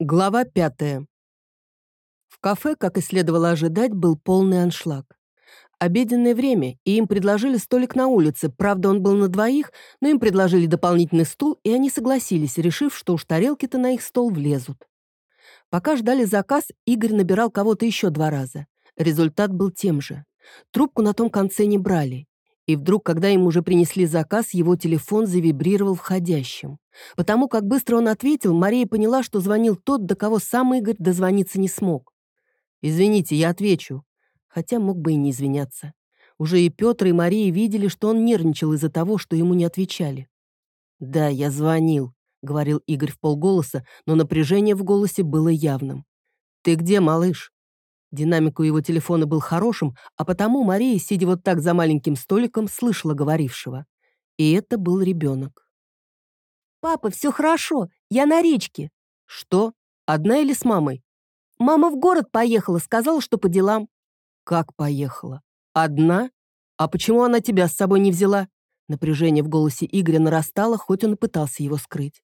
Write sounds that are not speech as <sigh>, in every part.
Глава пятая. В кафе, как и следовало ожидать, был полный аншлаг. Обеденное время, и им предложили столик на улице, правда, он был на двоих, но им предложили дополнительный стул, и они согласились, решив, что уж тарелки-то на их стол влезут. Пока ждали заказ, Игорь набирал кого-то еще два раза. Результат был тем же. Трубку на том конце не брали. И вдруг, когда ему уже принесли заказ, его телефон завибрировал входящим. Потому как быстро он ответил, Мария поняла, что звонил тот, до кого сам Игорь дозвониться не смог. «Извините, я отвечу». Хотя мог бы и не извиняться. Уже и Петр, и Мария видели, что он нервничал из-за того, что ему не отвечали. «Да, я звонил», — говорил Игорь в полголоса, но напряжение в голосе было явным. «Ты где, малыш?» Динамик у его телефона был хорошим, а потому Мария, сидя вот так за маленьким столиком, слышала говорившего. И это был ребенок. «Папа, все хорошо, я на речке». «Что? Одна или с мамой?» «Мама в город поехала, сказала, что по делам». «Как поехала? Одна? А почему она тебя с собой не взяла?» Напряжение в голосе Игоря нарастало, хоть он и пытался его скрыть.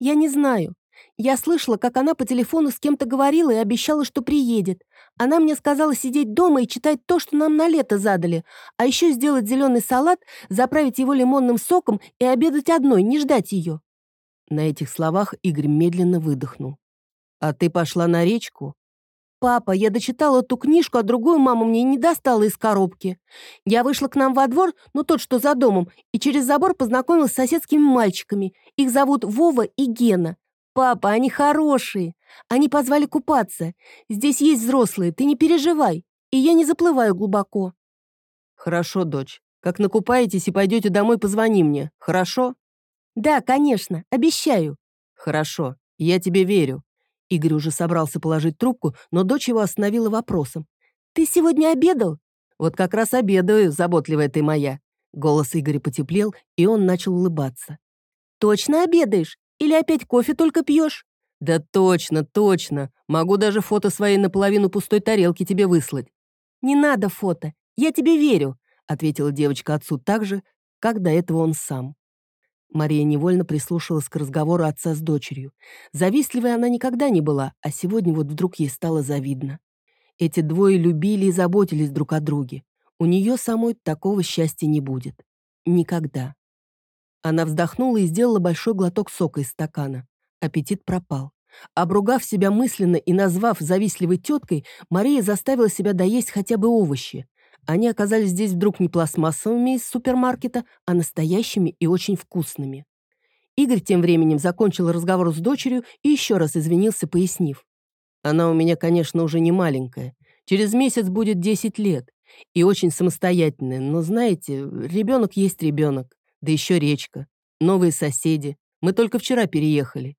«Я не знаю. Я слышала, как она по телефону с кем-то говорила и обещала, что приедет. Она мне сказала сидеть дома и читать то, что нам на лето задали, а еще сделать зеленый салат, заправить его лимонным соком и обедать одной, не ждать ее». На этих словах Игорь медленно выдохнул. «А ты пошла на речку?» «Папа, я дочитала эту книжку, а другую мама мне не достала из коробки. Я вышла к нам во двор, ну тот, что за домом, и через забор познакомилась с соседскими мальчиками. Их зовут Вова и Гена. «Папа, они хорошие. Они позвали купаться. Здесь есть взрослые, ты не переживай. И я не заплываю глубоко». «Хорошо, дочь. Как накупаетесь и пойдете домой, позвони мне. Хорошо?» «Да, конечно. Обещаю». «Хорошо. Я тебе верю». Игорь уже собрался положить трубку, но дочь его остановила вопросом. «Ты сегодня обедал?» «Вот как раз обедаю, заботливая ты моя». Голос Игоря потеплел, и он начал улыбаться. «Точно обедаешь? Или опять кофе только пьешь?» «Да точно, точно. Могу даже фото своей наполовину пустой тарелки тебе выслать». «Не надо фото. Я тебе верю», — ответила девочка отцу так же, как до этого он сам. Мария невольно прислушалась к разговору отца с дочерью. Завистливой она никогда не была, а сегодня вот вдруг ей стало завидно. Эти двое любили и заботились друг о друге. У нее самой такого счастья не будет. Никогда. Она вздохнула и сделала большой глоток сока из стакана. Аппетит пропал. Обругав себя мысленно и назвав завистливой теткой, Мария заставила себя доесть хотя бы овощи. Они оказались здесь вдруг не пластмассовыми из супермаркета, а настоящими и очень вкусными. Игорь тем временем закончил разговор с дочерью и еще раз извинился, пояснив. «Она у меня, конечно, уже не маленькая. Через месяц будет 10 лет. И очень самостоятельная. Но, знаете, ребенок есть ребенок. Да еще речка. Новые соседи. Мы только вчера переехали.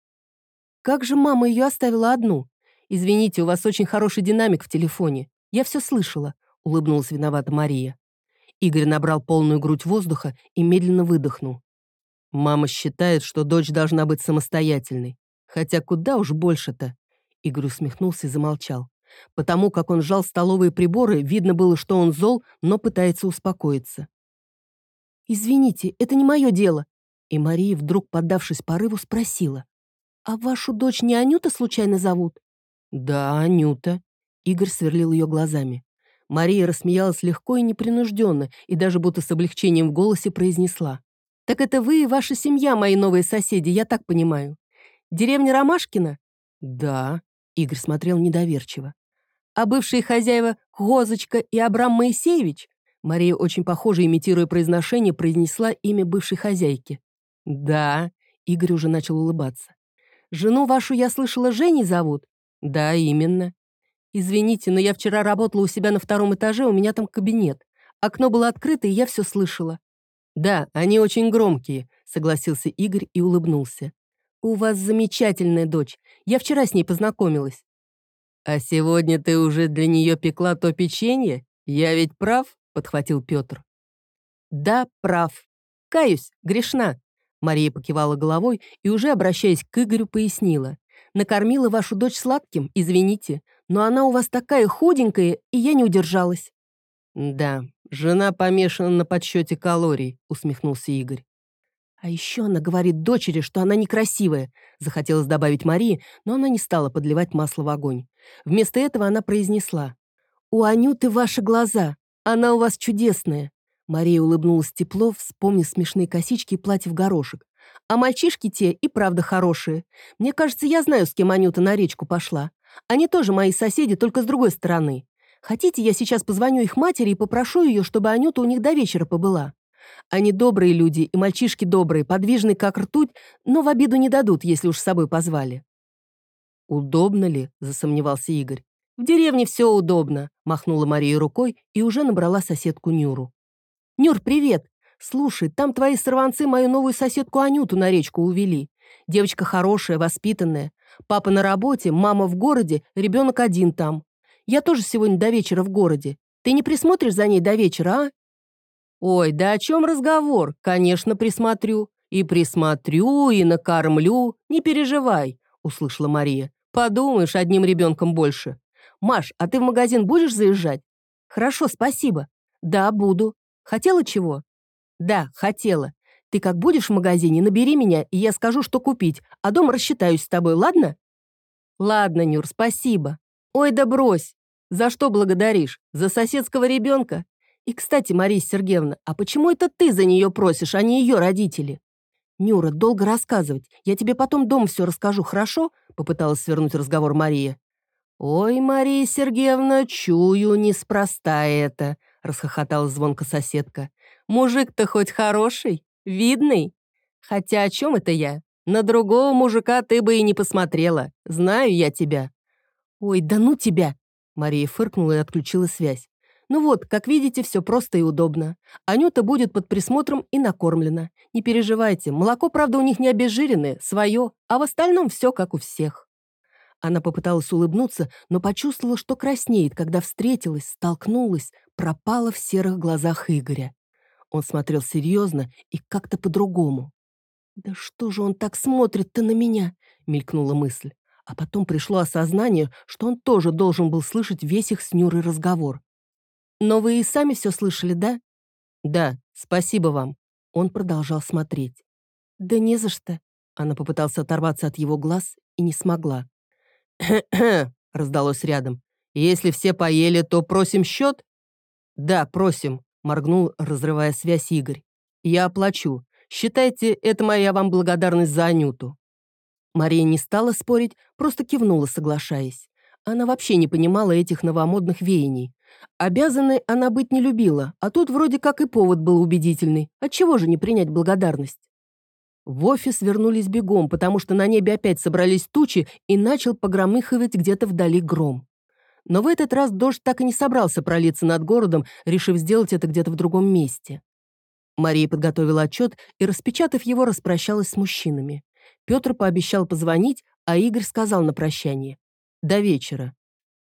Как же мама ее оставила одну? Извините, у вас очень хороший динамик в телефоне. Я все слышала, улыбнулась виновата Мария. Игорь набрал полную грудь воздуха и медленно выдохнул. Мама считает, что дочь должна быть самостоятельной. Хотя куда уж больше-то? Игорь усмехнулся и замолчал. Потому как он сжал столовые приборы, видно было, что он зол, но пытается успокоиться. «Извините, это не мое дело». И Мария, вдруг поддавшись порыву, спросила. «А вашу дочь не Анюта случайно зовут?» «Да, Анюта». Игорь сверлил ее глазами. Мария рассмеялась легко и непринужденно, и даже будто с облегчением в голосе произнесла. «Так это вы и ваша семья, мои новые соседи, я так понимаю. Деревня Ромашкина?» «Да», — Игорь смотрел недоверчиво. «А бывшие хозяева Гозочка и Абрам Моисеевич?» Мария, очень похоже, имитируя произношение, произнесла имя бывшей хозяйки. «Да», — Игорь уже начал улыбаться. «Жену вашу, я слышала, Женей зовут?» «Да, именно». «Извините, но я вчера работала у себя на втором этаже, у меня там кабинет. Окно было открыто, и я все слышала». «Да, они очень громкие», — согласился Игорь и улыбнулся. «У вас замечательная дочь. Я вчера с ней познакомилась». «А сегодня ты уже для нее пекла то печенье? Я ведь прав?» Подхватил Петр. «Да, прав. Каюсь, грешна». Мария покивала головой и, уже обращаясь к Игорю, пояснила. «Накормила вашу дочь сладким, извините, но она у вас такая худенькая, и я не удержалась». «Да, жена помешана на подсчете калорий», — усмехнулся Игорь. А еще она говорит дочери, что она некрасивая. Захотелось добавить Марии, но она не стала подливать масло в огонь. Вместо этого она произнесла. «У Анюты ваши глаза. Она у вас чудесная». Мария улыбнулась тепло, вспомнив смешные косички и платье в горошек. «А мальчишки те и правда хорошие. Мне кажется, я знаю, с кем Анюта на речку пошла. Они тоже мои соседи, только с другой стороны. Хотите, я сейчас позвоню их матери и попрошу ее, чтобы Анюта у них до вечера побыла? Они добрые люди, и мальчишки добрые, подвижные, как ртуть, но в обиду не дадут, если уж с собой позвали». «Удобно ли?» – засомневался Игорь. «В деревне все удобно», – махнула Мария рукой и уже набрала соседку Нюру. «Нюр, привет! Слушай, там твои сорванцы мою новую соседку Анюту на речку увели. Девочка хорошая, воспитанная. Папа на работе, мама в городе, ребенок один там. Я тоже сегодня до вечера в городе. Ты не присмотришь за ней до вечера, а?» «Ой, да о чем разговор? Конечно, присмотрю. И присмотрю, и накормлю. Не переживай», — услышала Мария. «Подумаешь, одним ребенком больше. Маш, а ты в магазин будешь заезжать?» «Хорошо, спасибо». «Да, буду. Хотела чего?» «Да, хотела. Ты как будешь в магазине, набери меня, и я скажу, что купить, а дома рассчитаюсь с тобой, ладно?» «Ладно, Нюр, спасибо. Ой, да брось. За что благодаришь? За соседского ребенка? И, кстати, Мария Сергеевна, а почему это ты за нее просишь, а не ее родители?» «Нюра, долго рассказывать. Я тебе потом дом все расскажу, хорошо?» Попыталась свернуть разговор Мария. «Ой, Мария Сергеевна, чую, неспроста это», — расхохотала звонко соседка. «Мужик-то хоть хороший, видный. Хотя о чем это я? На другого мужика ты бы и не посмотрела. Знаю я тебя». «Ой, да ну тебя!» Мария фыркнула и отключила связь. «Ну вот, как видите, все просто и удобно. Анюта будет под присмотром и накормлена. Не переживайте, молоко, правда, у них не обезжиренное, свое, а в остальном все как у всех». Она попыталась улыбнуться, но почувствовала, что краснеет, когда встретилась, столкнулась, пропала в серых глазах Игоря. Он смотрел серьезно и как-то по-другому. «Да что же он так смотрит-то на меня?» — мелькнула мысль. А потом пришло осознание, что он тоже должен был слышать весь их с Нюрой разговор. «Но вы и сами все слышали, да?» «Да, спасибо вам». Он продолжал смотреть. «Да не за что». Она попыталась оторваться от его глаз и не смогла. <coughs> Раздалось рядом. «Если все поели, то просим счет?» «Да, просим», — моргнул, разрывая связь Игорь. «Я оплачу. Считайте, это моя вам благодарность за Анюту». Мария не стала спорить, просто кивнула, соглашаясь. Она вообще не понимала этих новомодных веяний. Обязанной она быть не любила, а тут вроде как и повод был убедительный. Отчего же не принять благодарность? В офис вернулись бегом, потому что на небе опять собрались тучи и начал погромыхивать где-то вдали гром. Но в этот раз дождь так и не собрался пролиться над городом, решив сделать это где-то в другом месте. Мария подготовила отчет и, распечатав его, распрощалась с мужчинами. Петр пообещал позвонить, а Игорь сказал на прощание. «До вечера».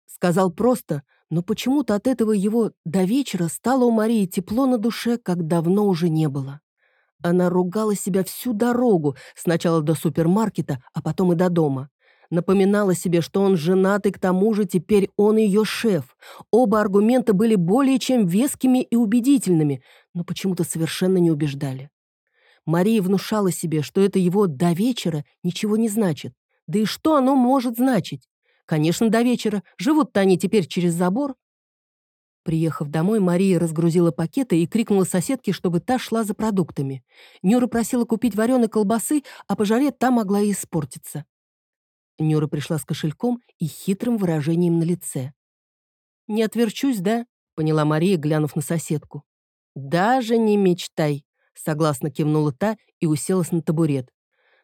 Сказал просто, но почему-то от этого его «до вечера» стало у Марии тепло на душе, как давно уже не было. Она ругала себя всю дорогу, сначала до супермаркета, а потом и до дома. Напоминала себе, что он женат, и к тому же теперь он ее шеф. Оба аргумента были более чем вескими и убедительными, но почему-то совершенно не убеждали. Мария внушала себе, что это его «до вечера» ничего не значит. Да и что оно может значить? Конечно, до вечера. Живут-то они теперь через забор. Приехав домой, Мария разгрузила пакеты и крикнула соседке, чтобы та шла за продуктами. Нюра просила купить вареной колбасы, а по жаре та могла и испортиться. Нюра пришла с кошельком и хитрым выражением на лице. «Не отверчусь, да?» — поняла Мария, глянув на соседку. «Даже не мечтай», — согласно кивнула та и уселась на табурет.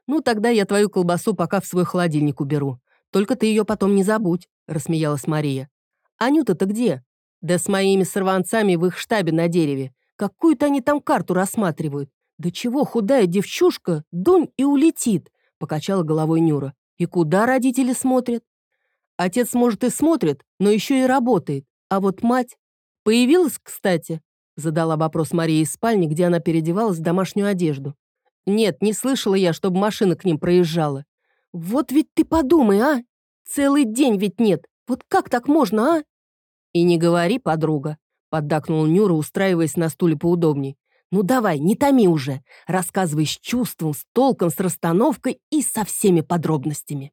«Ну, тогда я твою колбасу пока в свой холодильник уберу. Только ты ее потом не забудь», — рассмеялась Мария. «Анюта-то где?» Да с моими сорванцами в их штабе на дереве. Какую-то они там карту рассматривают. Да чего худая девчушка, дунь и улетит, покачала головой Нюра. И куда родители смотрят? Отец, может, и смотрит, но еще и работает. А вот мать... Появилась, кстати? Задала вопрос Мария из спальни, где она переодевалась в домашнюю одежду. Нет, не слышала я, чтобы машина к ним проезжала. Вот ведь ты подумай, а? Целый день ведь нет. Вот как так можно, а? «И не говори, подруга», — поддакнул Нюра, устраиваясь на стуле поудобней. Ну давай, не томи уже. Рассказывай с чувством, с толком, с расстановкой и со всеми подробностями.